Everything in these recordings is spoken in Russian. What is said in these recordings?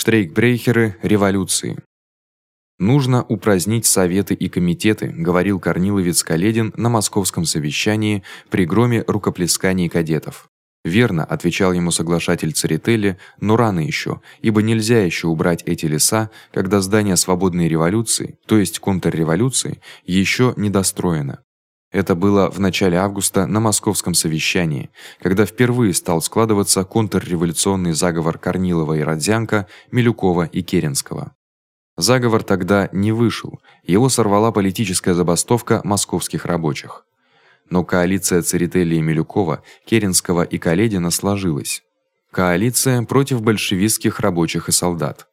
Штрейкбрехеры революции. Нужно упразднить советы и комитеты, говорил Корниловец Каледин на московском совещании при громе рукоплесканий кадетов. Верно, отвечал ему соглашатель Церетели, но рано ещё, ибо нельзя ещё убрать эти леса, когда здание свободной революции, то есть контрреволюции, ещё не достроено. Это было в начале августа на московском совещании, когда впервые стал складываться контрреволюционный заговор Корнилова и Родзянко, Милюкова и Керенского. Заговор тогда не вышел, его сорвала политическая забастовка московских рабочих. Но коалиция Церетели и Милюкова, Керенского и Каледина сложилась. Коалиция против большевистских рабочих и солдат.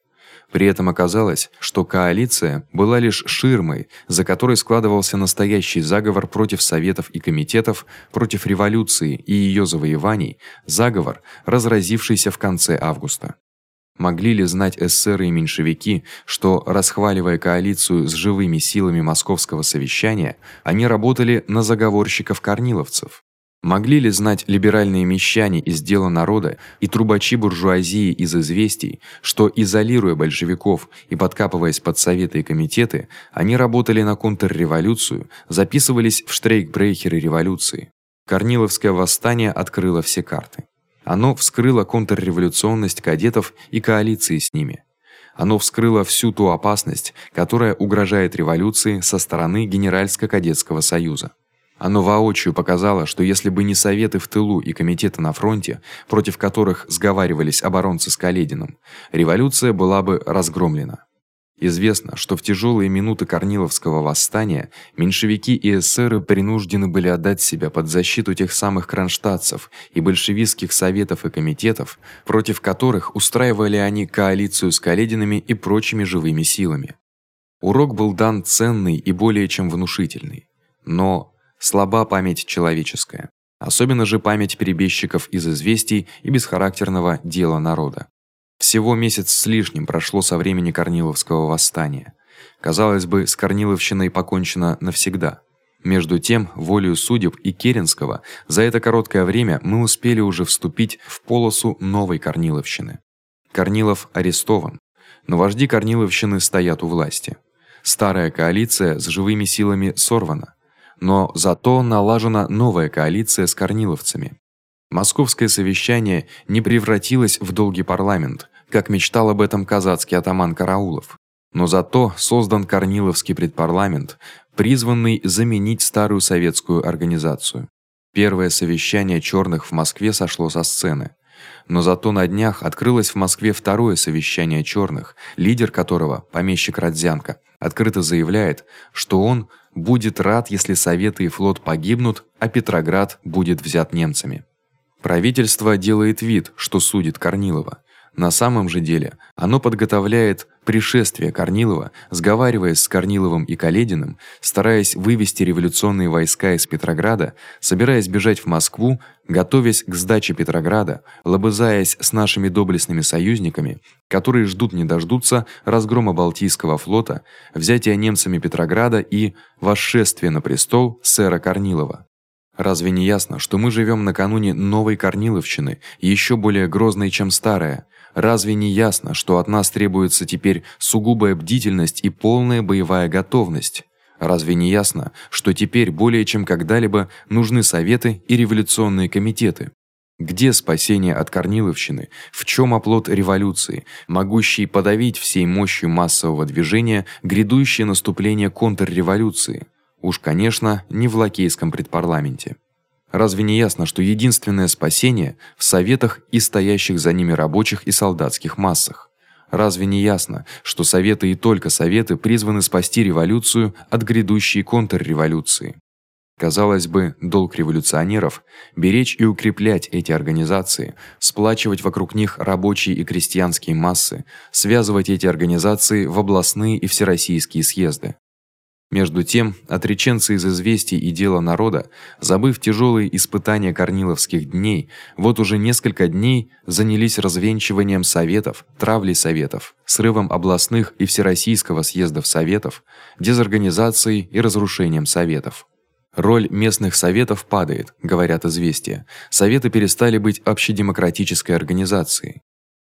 При этом оказалось, что коалиция была лишь ширмой, за которой складывался настоящий заговор против советов и комитетов, против революции и её завоеваний, заговор, разразившийся в конце августа. Могли ли знать эсеры и меньшевики, что расхваливая коалицию с живыми силами московского совещания, они работали на заговорщиков-корниловцев? Могли ли знать либеральные мещане из дела народа и трубачи буржуазии из известий, что изолируя большевиков и подкапываясь под советы и комитеты, они работали на контрреволюцию, записывались в штрейкбрехеры революции. Корниловское восстание открыло все карты. Оно вскрыло контрреволюционность кадетов и коалиции с ними. Оно вскрыло всю ту опасность, которая угрожает революции со стороны Генеральско-кадетского союза. Оно воочию показало, что если бы не советы в тылу и комитеты на фронте, против которых сговаривались оборонцы с Калединым, революция была бы разгромлена. Известно, что в тяжелые минуты Корниловского восстания меньшевики и эсеры принуждены были отдать себя под защиту тех самых кронштадтцев и большевистских советов и комитетов, против которых устраивали они коалицию с Калединами и прочими живыми силами. Урок был дан ценный и более чем внушительный. Но слаба память человеческая, особенно же память перебежчиков из известий и бесхарактерного дела народа. Всего месяц с лишним прошло со времени Корниловского восстания. Казалось бы, с Корниловщиной покончено навсегда. Между тем, волею судеб и Керенского за это короткое время мы успели уже вступить в полосу новой Корниловщины. Корнилов арестован, но вожди Корниловщины стоят у власти. Старая коалиция с живыми силами сорвана но зато налажена новая коалиция с корниловцами. Московское совещание не превратилось в долгий парламент, как мечтал об этом казацкий атаман Караулов. Но зато создан Корниловский предпарламент, призванный заменить старую советскую организацию. Первое совещание чёрных в Москве сошло со сцены. Но зато на днях открылось в Москве второе совещание чёрных, лидер которого, помещик Родзянко, открыто заявляет, что он будет рад, если советы и флот погибнут, а Петроград будет взят немцами. Правительство делает вид, что судит Корнилова. На самом же деле, оно подготовляет пришествие Корнилова, сговариваясь с Корниловым и Калединым, стараясь вывести революционные войска из Петрограда, собираясь бежать в Москву, готовясь к сдаче Петрограда, лобызаясь с нашими доблестными союзниками, которые ждут не дождутся разгрома Балтийского флота, взятия немцами Петрограда и восшествия на престол сэра Корнилова. Разве не ясно, что мы живем накануне новой Корниловщины, еще более грозной, чем старая? Разве не ясно, что от нас требуется теперь сугубая бдительность и полная боевая готовность? Разве не ясно, что теперь более чем когда-либо нужны советы и революционные комитеты? Где спасение от Корниловщины? В чём оплот революции, могущий подавить всей мощью массового движения грядущее наступление контрреволюции? Уж, конечно, не в лакейском предпарламенте. Разве не ясно, что единственное спасение в советах и стоящих за ними рабочих и солдатских массах? Разве не ясно, что советы и только советы призваны спасти революцию от грядущей контрреволюции? Казалось бы, долг революционеров беречь и укреплять эти организации, сплачивать вокруг них рабочие и крестьянские массы, связывать эти организации в областные и всероссийские съезды. Между тем, отреченцы из известий и дела народа, забыв тяжелые испытания корниловских дней, вот уже несколько дней занялись развенчиванием советов, травлей советов, срывом областных и всероссийского съездов советов, дезорганизацией и разрушением советов. Роль местных советов падает, говорят известия. Советы перестали быть общедемократической организацией.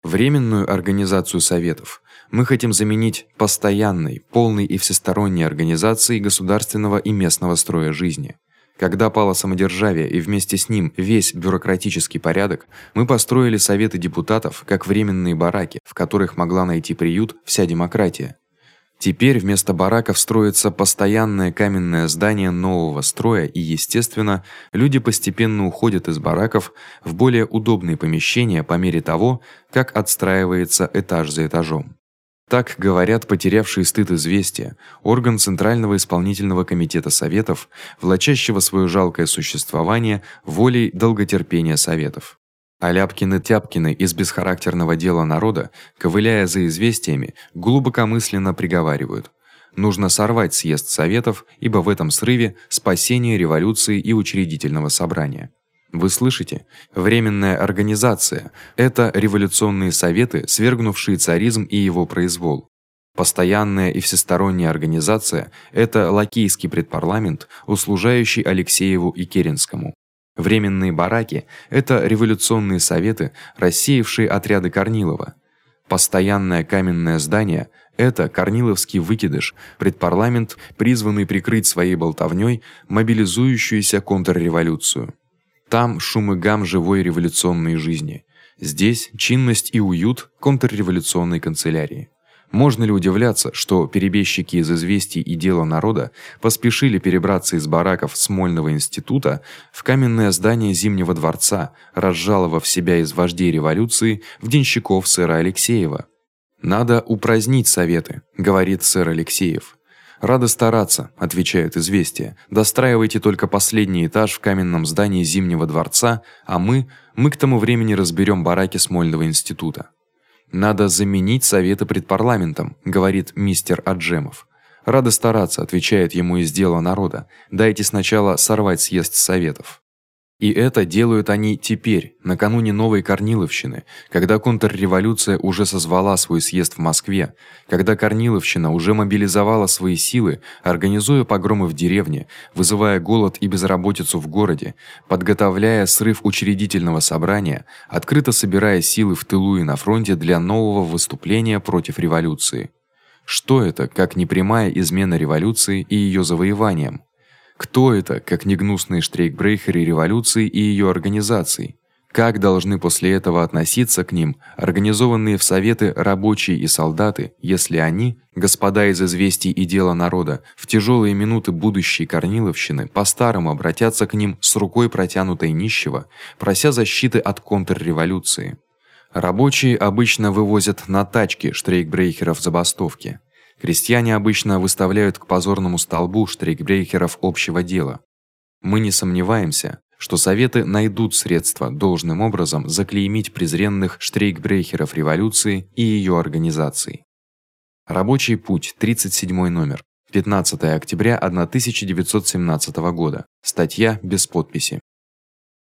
Временную организацию советов мы хотим заменить постоянной, полной и всесторонней организацией государственного и местного строя жизни. Когда пало самодержавие и вместе с ним весь бюрократический порядок, мы построили советы депутатов как временные бараки, в которых могла найти приют вся демократия. Теперь вместо бараков строится постоянное каменное здание нового строя, и, естественно, люди постепенно уходят из бараков в более удобные помещения по мере того, как отстраивается этаж за этажом. Так говорят потерявшие стыд известия, орган Центрального исполнительного комитета советов, влачащего своё жалкое существование волей долготерпения советов. А Ляпкины-Тяпкины из бесхарактерного дела народа, ковыляя за известиями, глубокомысленно приговаривают: нужно сорвать съезд советов, ибо в этом срыве спасение революции и учредительного собрания. Вы слышите? Временная организация это революционные советы, свергнувшие царизм и его произвол. Постоянная и всесторонняя организация это лакейский предпарламент, услужающий Алексееву и Керенскому. Временные бараки это революционные советы, рассеявшие отряды Корнилова. Постоянное каменное здание это Корниловский выкидыш, предпарламент, призванный прикрыть своей болтовнёй мобилизующуюся контрреволюцию. Там шум и гам живой революционной жизни. Здесь чинность и уют контрреволюционной канцелярии. Можно ли удивляться, что перебежчики из известий и дела народа поспешили перебраться из бараков Смольного института в каменное здание Зимнего дворца, разжаловав себя из вождей революции в денщиков сэра Алексеева? Надо упразднить советы, говорит сэр Алексеев. Рада стараться, отвечает известие. Достраивайте только последний этаж в каменном здании Зимнего дворца, а мы, мы к тому времени разберем бараки Смольного института. Надо заменить советы пред парламентом, говорит мистер Аджемов. Рада стараться, отвечает ему из дела народа. Дайте сначала сорвать съезд советов. И это делают они теперь, накануне новой Корниловщины, когда контрреволюция уже созвала свой съезд в Москве, когда Корниловщина уже мобилизовала свои силы, организуя погромы в деревне, вызывая голод и безработицу в городе, подготовляя срыв учредительного собрания, открыто собирая силы в тылу и на фронте для нового выступления против революции. Что это, как непрямая измена революции и её завоеваниям? Кто это, как не гнусные штрейкбрейхеры революции и её организаций? Как должны после этого относиться к ним организованные в советы рабочие и солдаты, если они, господа из известий и дела народа, в тяжелые минуты будущей Корниловщины по-старому обратятся к ним с рукой протянутой нищего, прося защиты от контрреволюции? Рабочие обычно вывозят на тачке штрейкбрейхеров забастовки. Крестьяне обычно выставляют к позорному столбу штрейкбрейкеров общего дела. Мы не сомневаемся, что советы найдут средства должным образом заклеймить презренных штрейкбрейкеров революции и её организаций. Рабочий путь, 37 номер. 15 октября 1917 года. Статья без подписи.